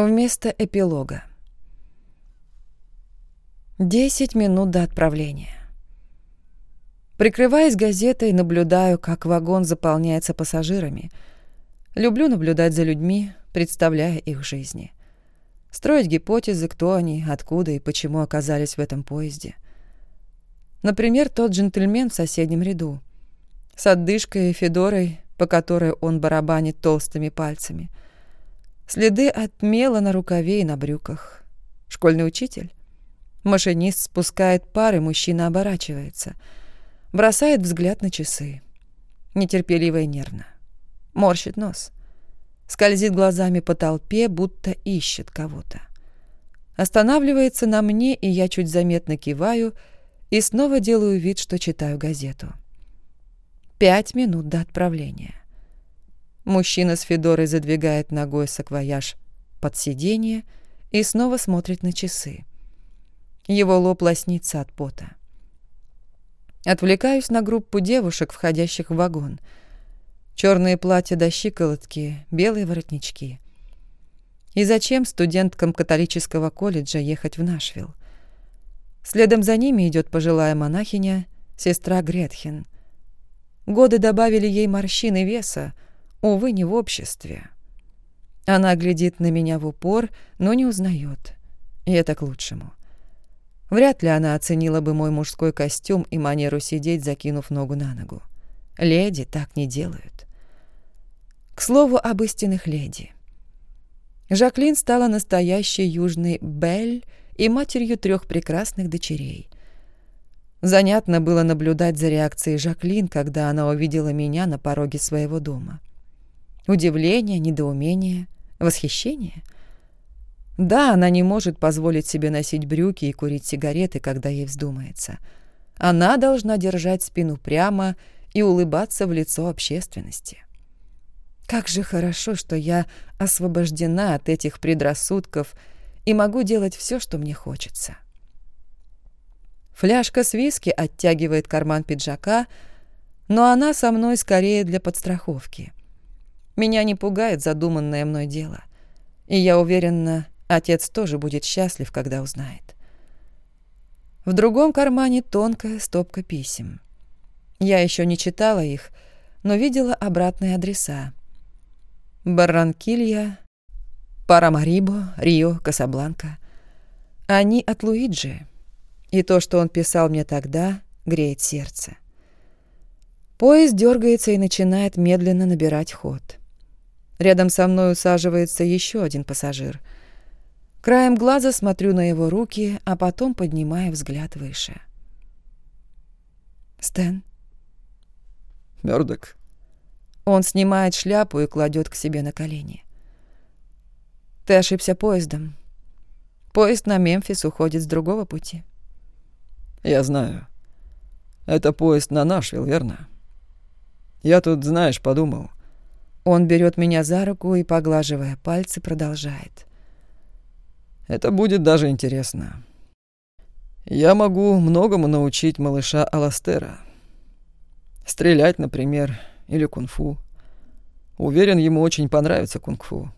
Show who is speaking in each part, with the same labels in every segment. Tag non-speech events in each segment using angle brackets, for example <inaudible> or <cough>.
Speaker 1: Вместо эпилога. Десять минут до отправления. Прикрываясь газетой, наблюдаю, как вагон заполняется пассажирами. Люблю наблюдать за людьми, представляя их жизни. Строить гипотезы, кто они, откуда и почему оказались в этом поезде. Например, тот джентльмен в соседнем ряду. С отдышкой и Федорой, по которой он барабанит толстыми пальцами. Следы от мела на рукаве и на брюках. Школьный учитель. Машинист спускает пар, и мужчина оборачивается. Бросает взгляд на часы. Нетерпеливо и нервно. Морщит нос. Скользит глазами по толпе, будто ищет кого-то. Останавливается на мне, и я чуть заметно киваю и снова делаю вид, что читаю газету. Пять минут до отправления. Мужчина с Федорой задвигает ногой саквояж под сиденье и снова смотрит на часы. Его лоб лоснится от пота. Отвлекаюсь на группу девушек, входящих в вагон. Черные платья до щиколотки, белые воротнички. И зачем студенткам католического колледжа ехать в Нашвилл? Следом за ними идет пожилая монахиня, сестра Гретхен — Годы добавили ей морщины веса, увы, не в обществе. Она глядит на меня в упор, но не узнает. И это к лучшему. Вряд ли она оценила бы мой мужской костюм и манеру сидеть, закинув ногу на ногу. Леди так не делают. К слову об истинных леди. Жаклин стала настоящей южной Бель и матерью трех прекрасных дочерей. Занятно было наблюдать за реакцией Жаклин, когда она увидела меня на пороге своего дома. Удивление, недоумение, восхищение. Да, она не может позволить себе носить брюки и курить сигареты, когда ей вздумается. Она должна держать спину прямо и улыбаться в лицо общественности. Как же хорошо, что я освобождена от этих предрассудков и могу делать все, что мне хочется. — Фляжка с виски оттягивает карман пиджака, но она со мной скорее для подстраховки. Меня не пугает задуманное мной дело. И я уверена, отец тоже будет счастлив, когда узнает. В другом кармане тонкая стопка писем. Я еще не читала их, но видела обратные адреса. Барранкилья, Парамарибо, Рио, Касабланка. Они от Луиджи. И то, что он писал мне тогда, греет сердце. Поезд дергается и начинает медленно набирать ход. Рядом со мной усаживается еще один пассажир. Краем глаза смотрю на его руки, а потом поднимаю взгляд выше. «Стэн?»
Speaker 2: «Мёрдок?»
Speaker 1: Он снимает шляпу и кладет к себе на колени. «Ты ошибся поездом. Поезд на Мемфис уходит с другого пути».
Speaker 2: «Я знаю. Это поезд на Нашвилл, верно? Я тут, знаешь, подумал».
Speaker 1: Он берет меня за руку и, поглаживая пальцы, продолжает.
Speaker 2: «Это будет даже интересно. Я могу многому научить малыша Аластера. Стрелять, например, или кунг-фу. Уверен, ему очень понравится кунг-фу.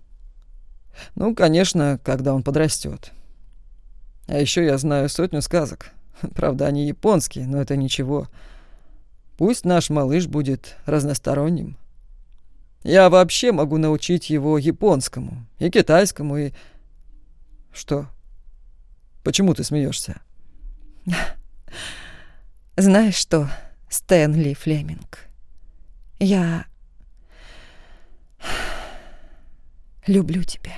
Speaker 2: Ну, конечно, когда он подрастет. А еще я знаю сотню сказок». <laughs> Правда, они японские, но это ничего. Пусть наш малыш будет разносторонним. Я вообще могу научить его японскому, и китайскому, и... Что? Почему ты смеешься? <laughs>
Speaker 1: Знаешь что, Стэнли Флеминг, я <sighs> люблю тебя.